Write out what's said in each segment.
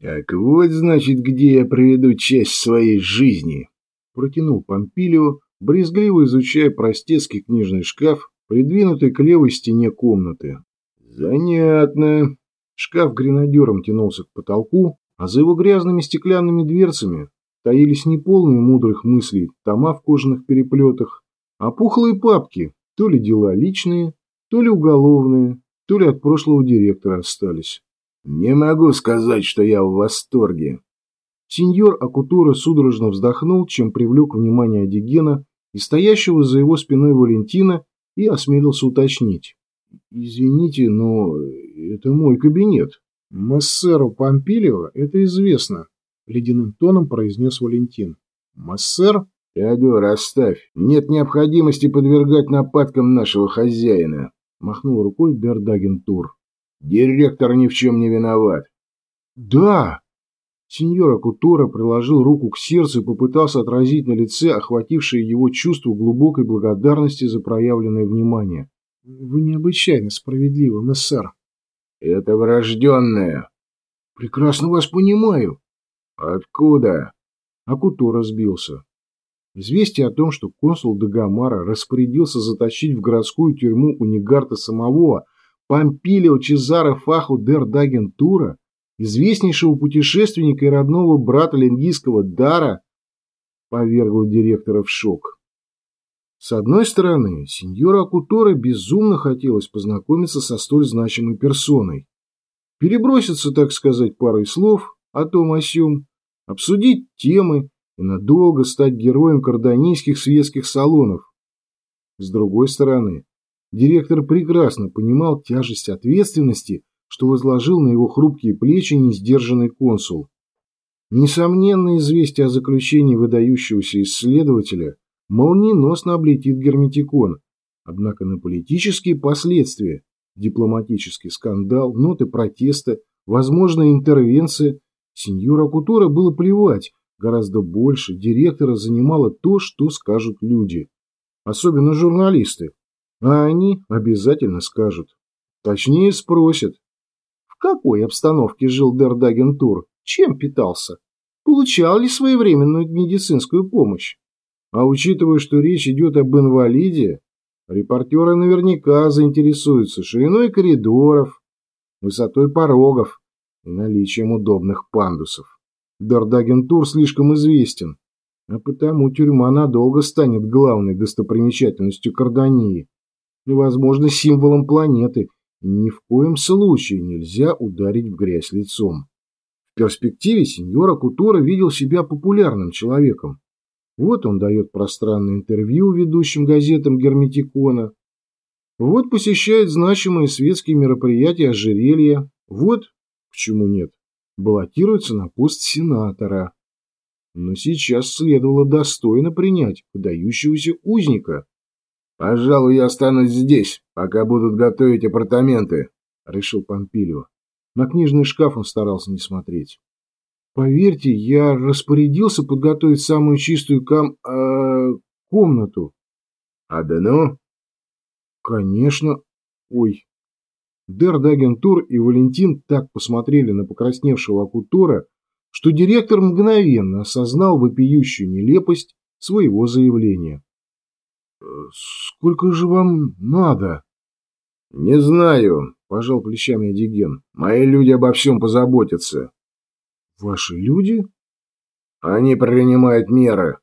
Так вот, значит, где я проведу часть своей жизни, протянул Помпилио, брезгливо изучая простецкий книжный шкаф, придвинутый к левой стене комнаты. Занятно. Шкаф гренадером тянулся к потолку, а за его грязными стеклянными дверцами таились неполные мудрых мыслей тома в кожаных переплетах, а пухлые папки, то ли дела личные, то ли уголовные, то ли от прошлого директора остались. Не могу сказать, что я в восторге. Сеньор Акутура судорожно вздохнул, чем привлек внимание Дигена и стоящего за его спиной Валентина и осмелился уточнить. «Извините, но это мой кабинет. Мессеру Помпилио это известно», — ледяным тоном произнес Валентин. «Мессер?» «Теодор, оставь. Нет необходимости подвергать нападкам нашего хозяина», — махнул рукой Бердаген Тур. «Директор ни в чем не виноват». «Да!» Сеньор Акутора приложил руку к сердцу и попытался отразить на лице охватившее его чувство глубокой благодарности за проявленное внимание. «Вы необычайно справедливы, мессер». «Это врожденное». «Прекрасно вас понимаю». «Откуда?» Акутора сбился. Известие о том, что консул Дагомара распорядился заточить в городскую тюрьму Унигарта самого Помпилио Чезаро Фаху дер Дагентура, известнейшего путешественника и родного брата лингийского Дара, повергло директора в шок. С одной стороны, сеньора Акутора безумно хотелось познакомиться со столь значимой персоной, переброситься, так сказать, парой слов о том о сём, обсудить темы и надолго стать героем кардонийских светских салонов. С другой стороны, директор прекрасно понимал тяжесть ответственности, что возложил на его хрупкие плечи несдержанный консул. Несомненно, известие о заключении выдающегося исследователя молниеносно облетит герметикон, однако на политические последствия, дипломатический скандал, ноты протеста, возможная интервенция, сеньора Кутура было плевать, Гораздо больше директора занимало то, что скажут люди. Особенно журналисты. А они обязательно скажут. Точнее спросят. В какой обстановке жил Дердагентур? Чем питался? Получал ли своевременную медицинскую помощь? А учитывая, что речь идет об инвалиде, репортеры наверняка заинтересуются шириной коридоров, высотой порогов и наличием удобных пандусов. Дардагентур слишком известен, а потому тюрьма надолго станет главной достопримечательностью Кардании и, возможно, символом планеты. Ни в коем случае нельзя ударить в грязь лицом. В перспективе сеньора Кутура видел себя популярным человеком. Вот он дает пространное интервью ведущим газетам Герметикона, вот посещает значимые светские мероприятия ожерелья, вот, почему нет, баллотируется на пост сенатора. Но сейчас следовало достойно принять выдающегося узника. «Пожалуй, я останусь здесь, пока будут готовить апартаменты», — решил Помпилио. На книжный шкаф он старался не смотреть. «Поверьте, я распорядился подготовить самую чистую кам... Э, комнату». «Одну?» «Конечно. Ой, Дердагентур и Валентин так посмотрели на покрасневшего Акутора, что директор мгновенно осознал вопиющую нелепость своего заявления. «Э, «Сколько же вам надо?» «Не знаю», – пожал плечами Адиген. «Мои люди обо всем позаботятся». «Ваши люди?» «Они принимают меры».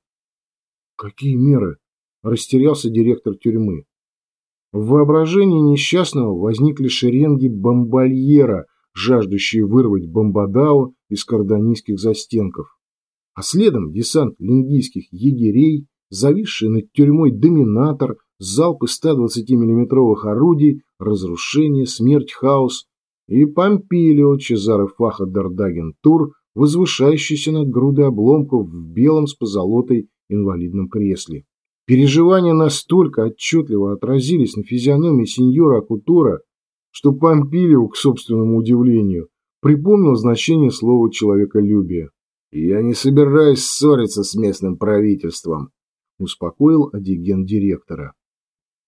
«Какие меры?» – растерялся директор тюрьмы. В воображении несчастного возникли шеренги бомбальера, жаждущие вырвать бомбадау из кардонийских застенков. А следом десант лингийских егерей, зависший над тюрьмой доминатор, залпы 120 миллиметровых орудий, разрушение, смерть, хаос и Помпилио Чезаро Фаха Дардаген Тур, возвышающийся над грудой обломков в белом с позолотой инвалидном кресле. Переживания настолько отчетливо отразились на физиономии сеньора Акутора, что Помпилио, к собственному удивлению, припомнил значение слова «человеколюбие». «Я не собираюсь ссориться с местным правительством», – успокоил адиген директора.